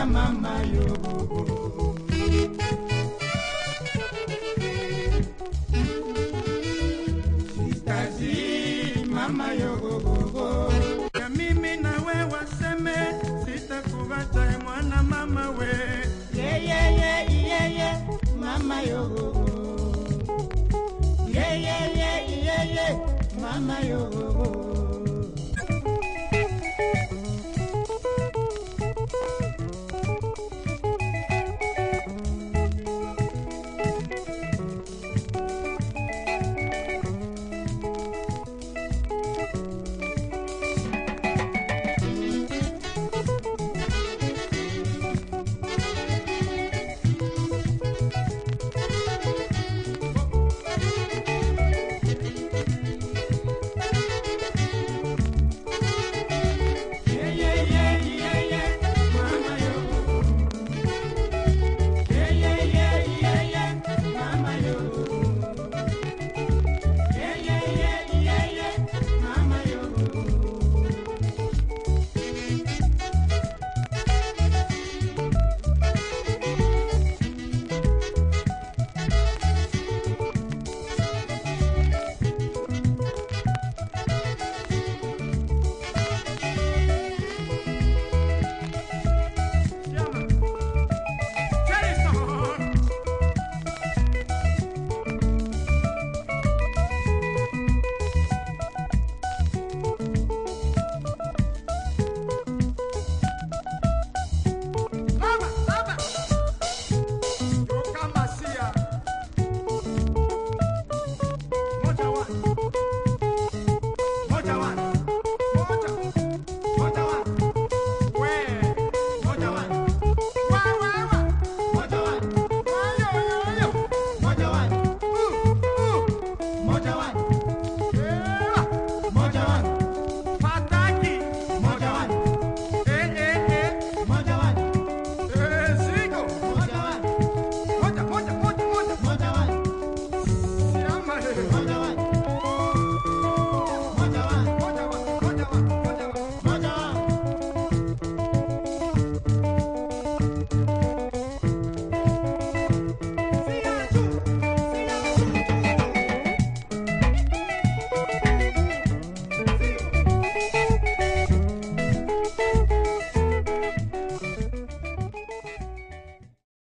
ya mama yo sitaji mama yo ya mimi na we waseme sitakubata mwana mama we yeyeyeyeye ye, ye, ye, mama yo yeyeyeyeye mama yo